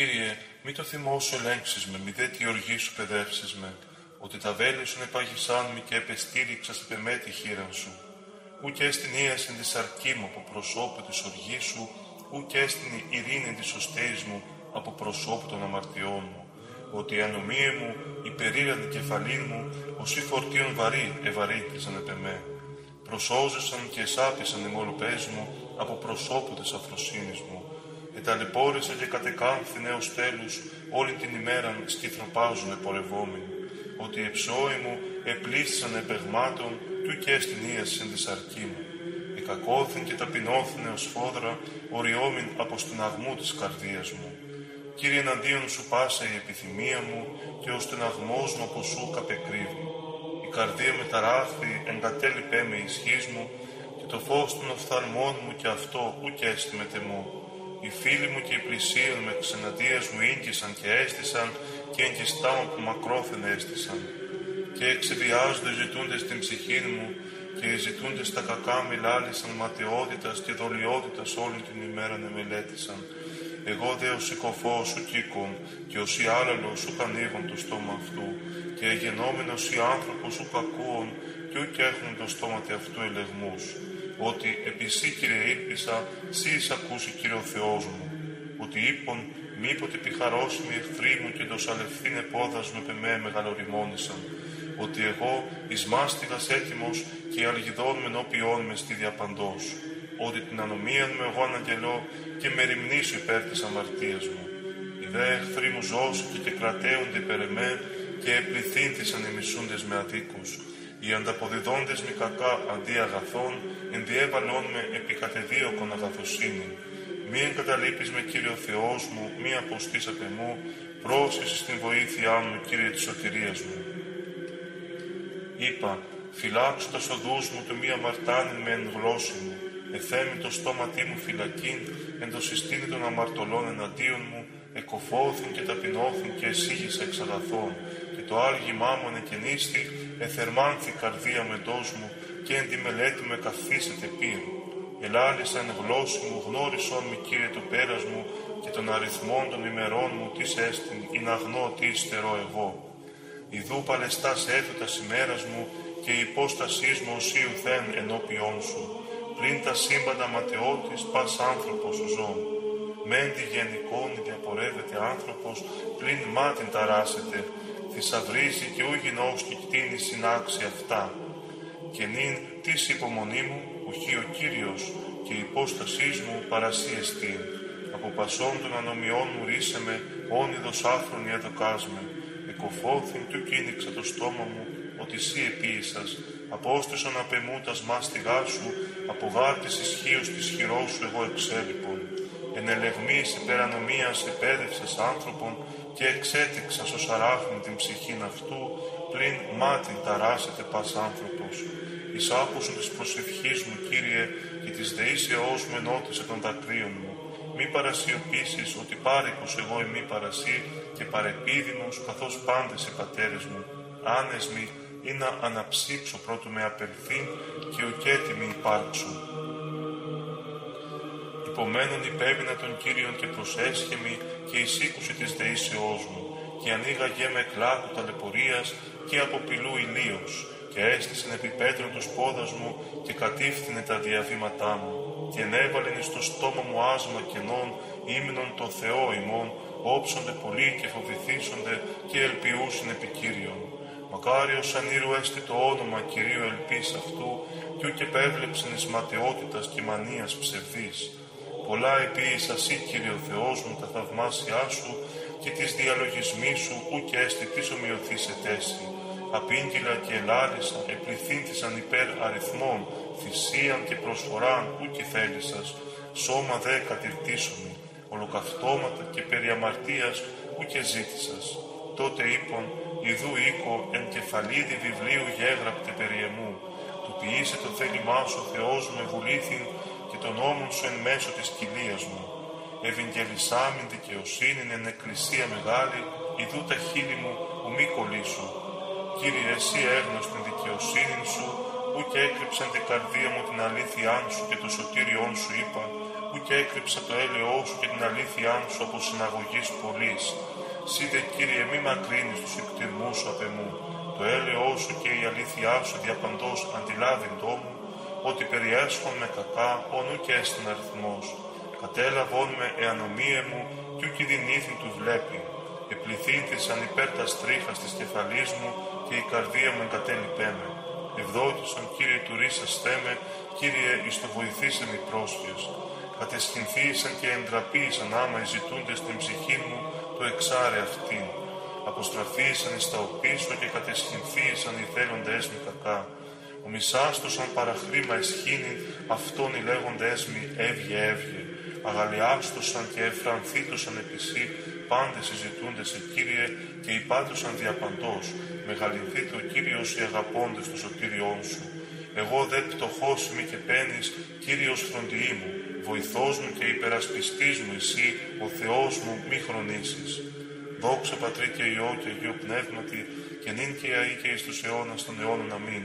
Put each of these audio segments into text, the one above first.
Κύριε, μη το θυμό σου ελέγξεις με, μη δε τη οργή σου παιδεύσεις με, ότι τα βέλη σου επάγησάν μη και επεστήριξα στη πεμέτη χείρα σου. Ού και στην ίασιν της αρκή μου από προσώπου της οργής σου, ού και στην ειρήνη της σωστής μου από προσώπου των αμαρτιών μου. Ότι η ανομία μου, η περίραδη κεφαλή μου, ως φορτίων βαρύ ευαρύτησαν επ' εμέ. Προσώζησαν και εσάπησαν οι μολοπές μου από προσώπου της αφροσύνης μου εταλαιπώρησε και κατεκάνθη έως τέλους όλη την ημέραν σκυθροπάζουν πορευόμενοι, ότι εψόοι μου επλήστησαν επεγμάτων του και στην ίαση της αρκή μου. Εκακόθην και ταπεινώθην έως φόδρα, οριόμην από στεναγμού της καρδίας μου. Κύριε εναντίον σου πάσα η επιθυμία μου και ο στεναγμός μου από σου καπεκρύβει. Η καρδία με ταράχθη, εγκατέλειπέ με ισχύς μου και το φως των οφθαλμών μου και αυτό ουκ με τεμού οι φίλοι μου και οι πλησίοι με ξεναντίας μου ίγκυσαν και έστησαν και εγκιστά μου που μακρόθεν έστησαν. Και εξεβιάζονται ζητούνται στην ψυχή μου και οι ζητούνται στα κακά μιλάλησαν ματαιότητας και δολιότητας όλη την ημέρα να μελέτησαν. Εγώ δε ο συκοφό σου κήκον και ο ή άλλαλος σου κανίγον το στόμα αυτού και εγενόμενο ή άνθρωπος σου κακούων και ούκ έχουν το στόμα αυτού ελεγμούς ότι επί σύ, Κύριε, ήλπισα, σύ ακούσει, Κύριε ο Θεός μου, ότι είπον, μήποτε επιχαρώσιμοι εχθροί μου και το σαλευθύν επόδας μου επ' εμέ μεγαλοριμόνησαν, ότι εγώ εις μάστιγας έτοιμος και αλγιδών με νόπιόν μες στη διαπαντός, ότι την ανομία μου εγώ αναγγελώ και με ρημνήσω υπέρ της αμαρτίας μου. Οι δε εχθροί μου ζώσουν και κρατέονται υπέρ εμέ και επληθύνθησαν οι μισούντες με αδίκους, οι ανταποδιδόντες με κακά αντί αγαθών, ενδιέβαλόν με επί κατεδίωκον αγαθοσύνη. Μη εγκαταλείπεις με Κύριο Θεός μου, μη αποστείς απ' εμού, πρόσχεση στην βοήθειά μου, Κύριε της σωτηρίας μου. Είπα, φυλάξω τα σοδούς μου το μη αμαρτάνει με εν γλώσση μου, εθέμει το στόματί μου φυλακήν, εν το συστήνει των αμαρτωλών εναντίον μου, εκοφώθην και ταπεινώθην και εσύγησα εξ αγαθών, και το άργημά μου ανεκαινίστη, εθερμάνθη καρδία με μου και εν τη μελέτη με καθίσετε πύρ. Ελάλησαν γλώσση μου, γνώρισον μη Κύριε το πέρας μου και των αριθμών των ημερών μου τις έστιν, ή να γνώ τι υστερώ εγώ. Ιδού παλαιστάς έθετας ημέρας μου και η υπόστασής μου ως ουθέν ενώπιόν σου. Πλην τα σύμπαντα ματαιώτης πας άνθρωπος ζών. Μεν τη γενικόν διαπορεύεται άνθρωπος, πλην μάτιν ταράσεται, θησαυρίζει και ου γινός και κτίνει συνάξει αυτά. Και νυν της υπομονή μου, ουχή ο Κύριος, και η υπόστασής μου παρασύ εστίν. Από πασών των ανομιών μου ρίσε με, όνειδος άφρονη εδοκάσμε. Εκοφώθην του κίνηξα το στόμα μου, ότι σύ επίησας, απόστησον απεμούτας μάστιγά σου, από γάρτης ισχύω της χειρός σου εγώ εξέλιπον. Εν ελεγμής υπερανομίας επέδευσες άνθρωπον, και εξέτηξα ως αράχνη την ψυχήν αυτού, πλην μάτιν ταράσεται πας άνθρωπος. Εις άκουσον της προσευχής μου, Κύριε, και της δεήσεώς μου ενώτησε των δακρύων μου. Μη παρασιωπήσεις ότι πάρικος εγώ εμεί παρασύ και παρεπίδημος καθώς πάντες οι πατέρες μου. Άνεσμοι ή να αναψύξω πρώτου με απελθεί και ουκέτιμοι υπάρξουν. Υπομένων υπέβηνα των Κύριων και προσέσχεμη και εισήκουση της δεήσεώς μου και ανοίγαγε με κλάδου ταλαιπωρίας και από πυλού ηλίως και έστησεν επί πέτρων τους πόδας μου και κατήφθηνε τα διαβήματά μου και ενέβαλεν εις το στόμα μου άσμα κενών ύμνων το Θεό ημών όψονται πολύ και φοβηθήσονται και ελπιούσιν επί Κύριον. Μακάριος ανήρου έστι το όνομα Κυρίου ελπίς αυτού και ουκ επέβλεψεν εις ματαιότητας και μανίας ψευδής πολλά επίησα σύ, Κύριε ο Θεός μου, τα θαυμάσια σου και τις διαλογισμοί σου, ου και έστι της ετέσι. Απήγγυλα και ελάλησα, επληθύνθησαν υπέρ αριθμών, θυσίαν και προσφοράν, ου και θέλησας, σώμα δε κατηρτήσομη, ολοκαυτώματα και περί αμαρτίας, ου και ζήτησας. Τότε είπον, ιδού οίκο εν κεφαλίδι βιβλίου γέγραπτε περί εμού, του ποιήσε το θέλημά σου, Θεός μου ευουλήθην τον νόμον σου εν μέσω της κοιλίας μου. Ευαγγελισάμιν δικαιοσύνη εν εκκλησία μεγάλη, ιδού τα χείλη μου ου μη κολλήσου. Κύριε, εσύ έγνος την δικαιοσύνη σου, που και έκρυψαν την καρδία μου την αλήθειά σου και το σωτήριόν σου είπα, που και έκρυψα το έλεό σου και την αλήθειά σου από συναγωγής πολλής. Σύντε Κύριε μη μακρύνεις τους εκτιρμούς σου απ' εμού, το έλεό σου και η αλήθειά σου διαπαντός αντιλάβην τόμου, ότι περιέσχον με κακά, ονού και έστιν αριθμός. Κατέλαβον με εανομίε μου, κι ουκ η του βλέπει. Επληθύνθησαν υπέρ τα στρίχα της κεφαλής μου και η καρδία μου εγκατέλειπέ με. Ευδόκησον Κύριε του ρίσας θέμε, Κύριε εις το βοηθήσε με πρόσφυγες. Κατεσχυνθήσαν και εντραπήσαν άμα οι ζητούντες την ψυχή μου, το εξάρε αυτήν. Αποστραφήσαν εις τα οπίσω και κατεσχυνθήσαν οι θέλοντες με κακά. Ο μισάστος αν παραχρήμα εσχήνει, αυτόν οι λέγοντες μη έβγε έβγε. Αγαλιάστοσαν και εφρανθήτωσαν επισή, πάντες συζητούνται σε Κύριε και υπάτωσαν διαπαντός. Μεγαλυνθείτε ο Κύριος οι αγαπώντες τους σωτήριών σου. Εγώ δε πτωχός μη και πένεις, Κύριος φροντιή μου, βοηθός μου και υπερασπιστής μου εσύ, ο Θεός μου μη χρονίσεις. Δόξα Πατρί και Υιό και Αγίο Πνεύματι, και νυν και αεί και εις τους αιώνας των αιώνων. Αμήν.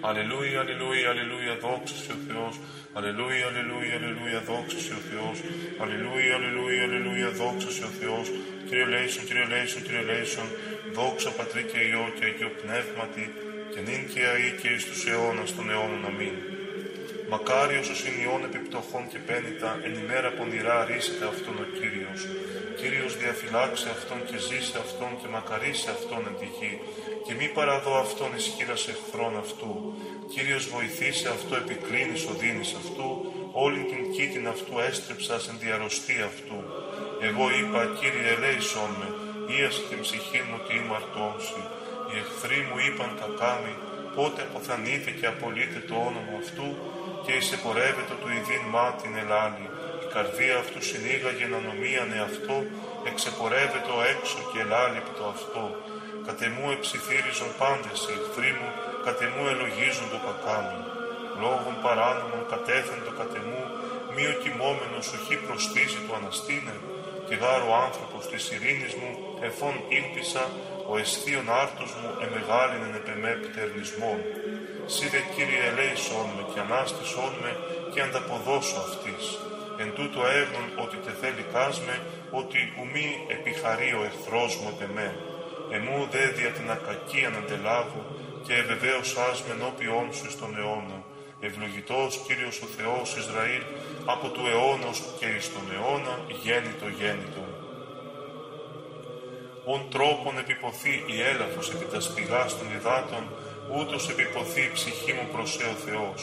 Αλληλούια, αλληλούια, αλληλούια, δόξα σε ο Θεός. Αλληλούια, αλληλούια, αλληλούια, δόξα σε ο Θεός. Αλληλούια, αλληλούια, αλληλούια, δόξα σε ο Θεός. Κύριε Λέησον, Κύριε Λέησον, Κύριε Λέησον, δόξα Πατρί και Υιό και Αγίο Πνεύματι, και νυν και αεί και εις τους αιώνας των αιώνων. Αμήν. Μακάριος ο συνειών επιπτωχών και πένιτα, εν ημέρα πονηρά ρίσεται αυτόν ο Κύριος. Κύριος διαφυλάξε αυτόν και ζήσε αυτόν και μακαρίσε αυτόν εν τη γη και μη παραδώ αυτόν εις χείρας εχθρών αυτού. Κύριος βοηθήσε αυτό, επικρίνεις ο δίνεις αυτού, όλη την κήτην αυτού έστρεψας εν διαρρωστή αυτού. Εγώ είπα, Κύριε ελέησόν με, ίασε την ψυχή μου τι ημαρτώσει. Οι εχθροί μου είπαν κακάμι, πότε αποθανείται και απολύται το όνομα αυτού και εισεπορεύεται του ειδήν μάτιν ελάλη. Η καρδία αυτού συνήγαγε να νομίανε αυτό, εξεπορεύεται ο έξω και ελάληπτο αυτό. Κατεμού εψιθύριζον πάντες οι εχθροί μου, κατεμού ελογίζουν το κακάμι. Λόγων παράνομων κατέθεντο κατεμού, μη ο κοιμόμενος οχή προστίζει του αναστήνε, και γάρο άνθρωπος της ειρήνης μου, εφών ήλπισα, ο αισθίων άρτος μου εμεγάλινεν επεμέ πτερνισμόν. Σίδε Κύριε ελέησόν με και ανάστησόν με και ανταποδώσω αυτής. Εν τούτο έγνων ότι τε θέλει κάσμε, ότι ουμή επιχαρεί ο εχθρός μου επεμέ. Εμού δε δια την ακακία να αντελάβω και εβεβαίωσάς με ενώπιόν σου στον αιώνα. Ευλογητός Κύριος ο Θεός Ισραήλ από του αιώνα και εις τον αιώνα γέννητο γέννητο. Ον τρόπον επιποθεί η έλαφος επί τα σπηγάς των υδάτων, ούτως επιποθεί η ψυχή μου προς ο Θεός.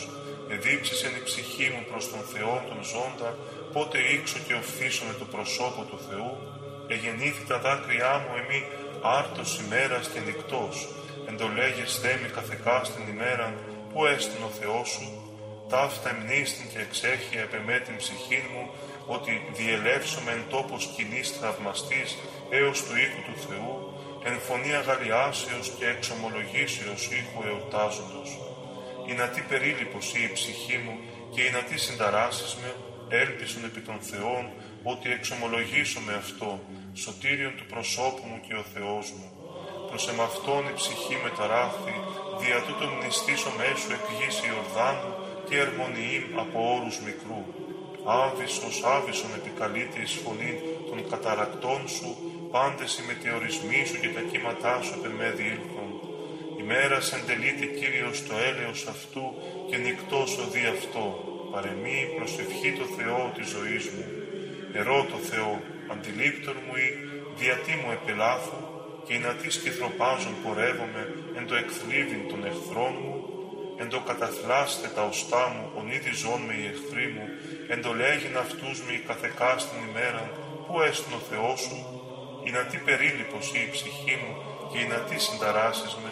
Εδίψησεν η ψυχή μου προς τον Θεό τον ζώντα, πότε ήξω και οφθήσω με το προσώπο του Θεού, εγεννήθη τα δάκρυά μου εμεί άρτος ημέρας και νυχτός, εντολέγες θέμη καθεκά στην ημέρα, που έστειν ο Θεός σου, ταύτα εμνίστην και εξέχεια επεμέ την ψυχή μου, ότι διελεύσομαι εν τόπος σκηνής θαυμαστής έως του οίκου του Θεού, εν φωνή αγαλιάσεως και εξομολογήσεως ήχου εορτάζοντος. Η να τι περίληπος η ψυχή μου και η να τι συνταράσεις με, έλπισον επί των Θεών, ότι εξομολογήσω με αυτό, σωτήριον του προσώπου μου και ο Θεός μου. Προς εμαυτόν η ψυχή με ταράχθη, δια τούτο μνηστήσω μέσω εκ γης Ιορδάνου και ερμονιήμ από όρους μικρού. Άβυσος, άβυσον επικαλείται εις φωνή των καταρακτών σου, πάντες οι μετεωρισμοί σου και τα κύματά σου με διήλθον. Ημέρας εντελείται Κύριος το έλεος αυτού και νυκτός ο δι' αυτό. Παρεμή προσευχή το Θεό της ζωής μου. Ερώ το Θεό, αντιλήπτον μου ή διατί μου επελάθου και οι νατοί σκυθροπάζων πορεύομαι εν το εκθλίβην των εχθρών μου, εν το καταθλάστε τα οστά μου, ονίδη ζών με οι εχθροί μου, εν το λέγειν αυτούς με η καθεκάς στην ημέρα, που έστουν ο Θεός σου, η νατή περίληπος ή η ψυχή μου και οι νατοί συνταράσεις με,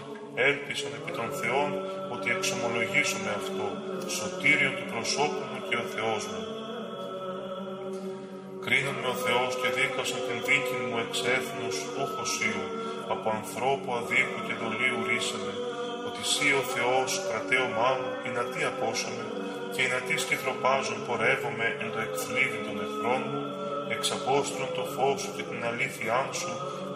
έλπισαν επί των Θεών ότι εξομολογήσω με αυτό, σωτήριο του προσώπου μου και ο Θεός μου. Κρίνον με ο Θεός και δίκασαν την δίκη μου εξ έθνους ούχοσίου, από ανθρώπου αδίκου και δολίου ρίσαμε, ότι σύ ο Θεός κρατέωμά μου, η να τι απόσαμε, και η να τι σκυθροπάζων πορεύομαι εν το εκθλίβι των εχθρών μου, εξαπόστρων το φως σου και την αλήθειά σου,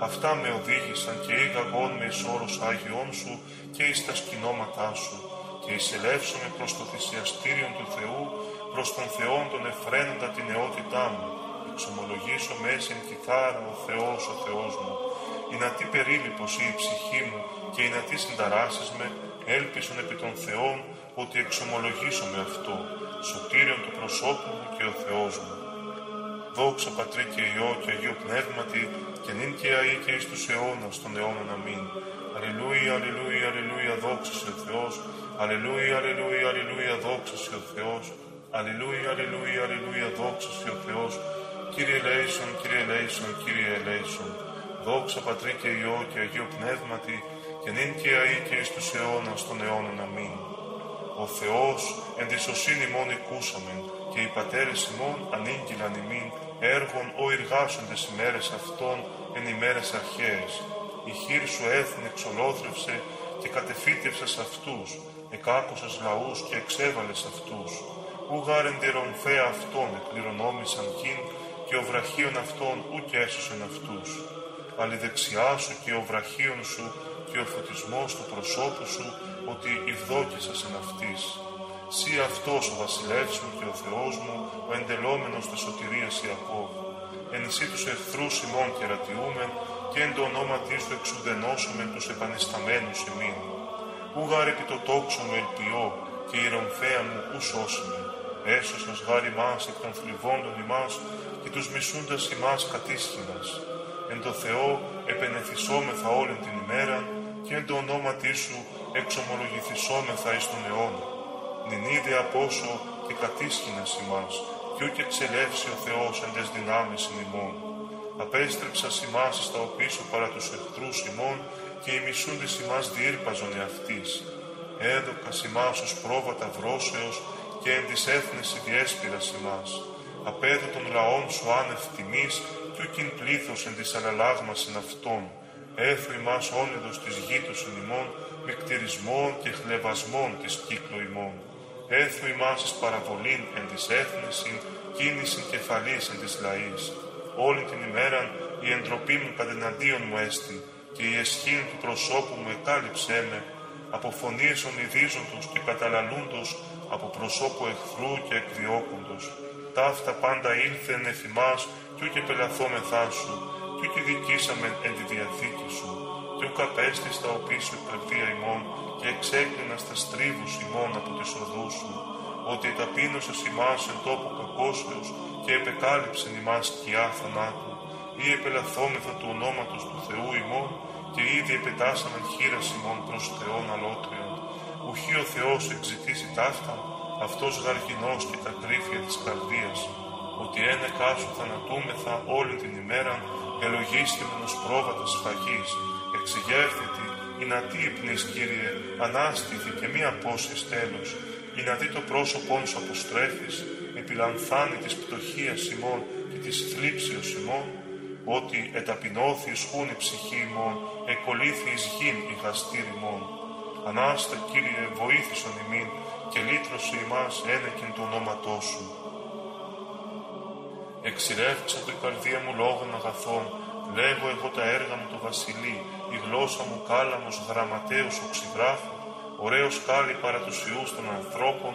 αυτά με οδήγησαν και ήγαγόν με εις όρος Άγιον σου και εις τα σκηνώματά σου, και εισελεύσαμε προς το θυσιαστήριο του Θεού, προς τον Θεόν τον εφραίνοντα την νεότητά μου. Εξομολογήσω μέσα εν κιθάρα ο Θεός ο Θεός μου. Η να τι περίληπος η ψυχή μου και η να τι συνταράσεις με, έλπισον επί των Θεών ότι εξομολογήσω με αυτό, σωτήριον του προσώπου μου και ο Θεός μου. Δόξα Πατρί και Υιό και Αγίο Πνεύματι και νυν και αεί και εις τους αιώνας των αιώνων αμήν. Αλληλούια, αλληλούια, αλληλούια, δόξα σε ο Θεός. Αλληλούια, αλληλούια, αλληλούια, δόξα σε ο Θεός. Αλληλούια, αλληλούια, αλληλούια, δόξα σε ο Θεός. Κύριε ελέησον, Κύριε ελέησον, Κύριε ελέησον. Δόξα Πατρί και Υιό και Αγίο Πνεύματι και νυν και αεί και εις τους αιώνας των αιώνων αμήν. Ο Θεός εν τη σωσύνη μόν οικούσαμεν και οι πατέρες ημών ανήγγυλαν ημίν έργων ο εργάσοντες ημέρες αυτών εν ημέρες αρχαίες. Η χείρ σου έθνη εξολόθρευσε και κατεφύτευσας αυτούς, εκάκωσας λαούς και εξέβαλες αυτούς. Ούγαρ εν αυτών εκπληρονόμησαν κιν και ο βραχίων αυτών ουκ έσωσεν αυτούς. Αλλά δεξιά σου και ο βραχίων σου και ο φωτισμός του προσώπου σου ότι ευδόκησας εν αυτής. Σύ αυτός ο βασιλεύς μου και ο Θεός μου, ο εντελόμενος της σωτηρίας Ιακώβ. Εν εσύ τους εχθρούς ημών κερατιούμεν και εν το ονόματί σου εξουδενώσομεν τους επανισταμένους ημίν. Ούγαρ επί το τόξο μου ελπιώ και η ρομφαία μου ου σώσιμεν. Έσωσας γάρι μας εκ των θλιβόντων ημάς και τους μισούντας ημάς κατήσχυνας. Εν το Θεό επενεθυσόμεθα όλη την ημέρα και εν το ονόματί σου εξομολογηθισόμεθα εις τον αιώνα. Νην είδε απόσο και κατήσχυνας ημάς, κι ούκ εξελεύσει ο Θεός εν τες δυνάμεις ημών. Απέστρεψα ημάς εις τα οπίσω παρά τους εχθρούς ημών και οι μισούντες ημάς διήρπαζον εαυτής. Έδωκα ημάς ως πρόβατα βρόσεως και εν της έθνης διέσπηρας ημάς. Απέδω των λαών σου άνευ τιμής κι ούκιν πλήθος εν της αναλάγμασιν αυτών έθου ημάς όνειδος της γήτους εν ημών, με κτηρισμών και χλεβασμών της κύκλου ημών. Έθου ημάς εις παραβολήν εν της έθνησιν, κίνησιν κεφαλής εν της λαής. Όλη την ημέραν η εντροπή μου κατεναντίον μου έστη, και η εσχήν του προσώπου μου εκάλυψέ με, από φωνίες ονειδίζοντος και καταλαλούντος, από προσώπου εχθρού και εκδιώκοντος. Ταύτα πάντα ήλθεν εφημάς, κι ούκε πελαθόμεθά σου, και και δικήσαμεν εν τη διαθήκη σου, και ουκ απέστη στα οπίσου η καρδία ημών, και εξέκλεινα στα στρίβους ημών από τις οδούς σου, ότι εταπείνωσες ημάς εν τόπο κακόσεως και επεκάλυψεν ημάς σκιά θανάτου, ή επελαθόμεθα του ονόματος του Θεού ημών, και ήδη επετάσαμεν χείρας ημών προς Θεόν αλότριον. Ουχή ο Θεός εξητήσει ταύτα, αυτός γαργινός και τα κρύφια της καρδίας, ότι ένα κάσου θανατούμεθα όλη την ημέρα ελογίστημενος πρόβατας σφαγής, εξηγέρθητη, η να τι υπνείς, Κύριε, ανάστηθη και μία πόσης τέλος, η να δει το πρόσωπόν σου αποστρέφεις, επιλαμφάνει της πτωχίας ημών και της θλίψεως ημών, ότι εταπεινώθης σχούν η ψυχή ημών, εκολύθη εις γην η χαστήρ ημών. Ανάστα, Κύριε, βοήθησον ημίν και λύτρωσε ημάς ένεκεν το ονόματό σου. Εξηρεύξα το η καρδία μου λόγων αγαθών, λέγω εγώ τα έργα μου το βασιλεί, η γλώσσα μου κάλαμος γραμματέως οξυγράφου, ωραίος κάλλη παρά τους ιούς των ανθρώπων,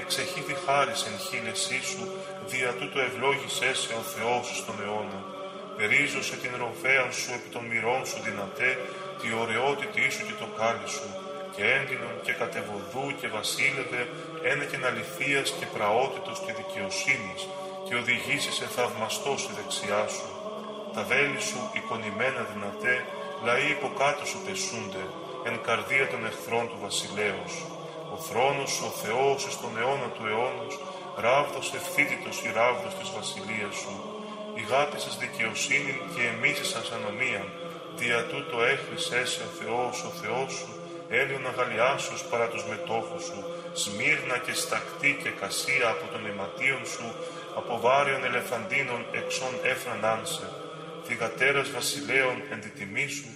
εξεχήθη χάρης εν χείλεσή σου, δια τούτο ευλόγησέ σε ο Θεός στον αιώνα. Περίζωσε την ροφέα σου επί των μυρών σου δυνατέ, τη ωραιότητή σου και το κάλλη σου, και έγκυνον και κατεβοδού και βασίλευε, ένα και αληθείας και πραότητος και δικαιοσύνης, και οδηγήσεις σε θαυμαστό στη δεξιά σου. Τα βέλη σου εικονημένα δυνατέ, λαοί υποκάτω σου πεσούνται, εν καρδία των εχθρών του βασιλέως. Ο θρόνος σου, ο Θεός, στον αιώνα του αιώνος, ράβδος ευθύτητος η ράβδος της βασιλείας σου. Ηγάπησες δικαιοσύνη και εμίσησας ανομία, δια τούτο έχρισέ σε ο Θεός, ο Θεός σου, έλειον αγαλιάσεως παρά τους μετόχους σου, σμύρνα και στακτή και κασία από των αιματίων σου, από βάριον ελεφαντίνων εξών έφρανάνσε, θυγατέρας βασιλέων εν τη τιμή σου,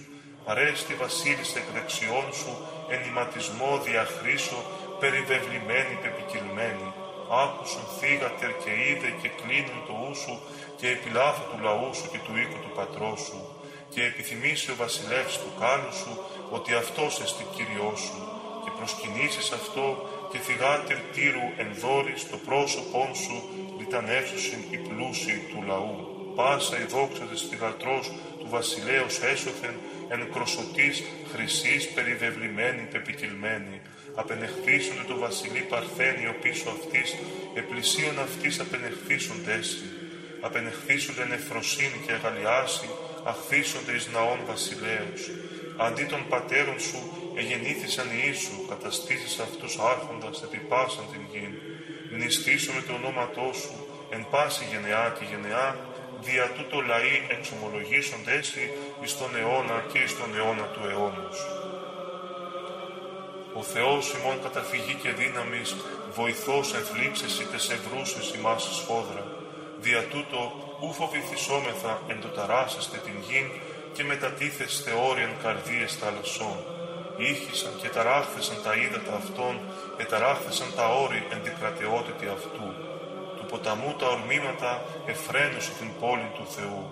παρέστη βασίλισσα εκ δεξιών σου, ενηματισμό διαχρήσω, περιβεβλημένη πεπικυλμένη, άκουσον θύγατερ και είδε και κλείνουν το ούσου και επιλάθου του λαού σου και του οίκου του πατρός σου, και επιθυμήσει ο βασιλεύς του κάλου σου, ότι αυτός εστι Κύριό σου, και προσκυνήσεις αυτό και θυγάτηρ τύρου ενδόρης το πρόσωπόν σου λιτανεύσουσιν η πλούσιοι του λαού. Πάσα η δόξα της θυγατρός του βασιλέως έσωθεν εν κροσωτής χρυσής περιβεβλημένη πεπικυλμένη. Απενεχθήσονται το βασιλεί Παρθένιο πίσω αυτής, επλησίων αυτής απενεχθήσονται έσυ. Απενεχθήσονται νεφροσύνη και αγαλιάση, αχθήσονται εις ναών βασιλέως. Αντί των πατέρων σου εγεννήθησαν οι Ιησού, καταστήσεις αυτούς άρχοντας επί πάσαν την γη. Μνηστήσω με το ονόματό σου, εν πάση γενεά και γενεά, δια τούτο λαοί εξομολογήσονται έσυ εις τον αιώνα και εις τον αιώνα του αιώνος. Ο Θεός ημών καταφυγή και δύναμης, βοηθός εν θλίψεις είτε σε βρούσες ημάς σφόδρα. Δια τούτο ου φοβηθισόμεθα εν το ταράσεστε την γην και μετατίθεστε όριαν καρδίες θαλασσών. Ήχησαν και ταράχθεσαν τα ύδατα αυτών, και ταράχθεσαν τα όρη εν την κρατεότητη αυτού. Του ποταμού τα ορμήματα εφραίνουσε την πόλη του Θεού.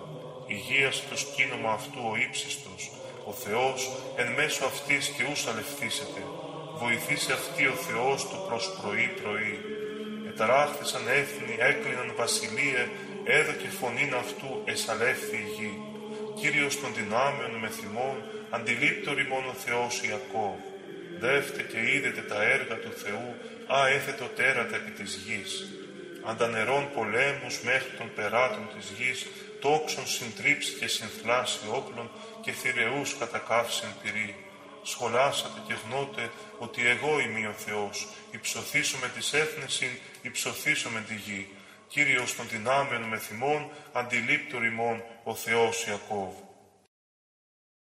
Υγείας το σκήνομα αυτού ο ύψιστος, ο Θεός εν μέσω αυτής και ούς αλευθύσεται. Βοηθήσει αυτή ο Θεός του προς πρωί πρωί. Εταράχθησαν έθνη, έκλειναν βασιλείε, έδωκε φωνήν αυτού εσαλεύθη η γη. Κύριος των δυνάμεων με θυμών, αντιλήπτορη μόνο Θεός Ιακώβ. Δεύτε και είδετε τα έργα του Θεού, α έθετο τέρατα επί της γης. Αντανερών πολέμους μέχρι των περάτων της γης, τόξων συντρίψει και συνθλάσει όπλων και θηρεούς κατακάυσιν πυρή. Σχολάσατε και γνώτε ότι εγώ είμαι ο Θεός, υψωθήσω με τις έθνεσιν, υψωθήσω με τη γη. Κύριος των δυνάμεων με θυμών, αντιλήπτω ρημών, ο Θεός Ιακώβ.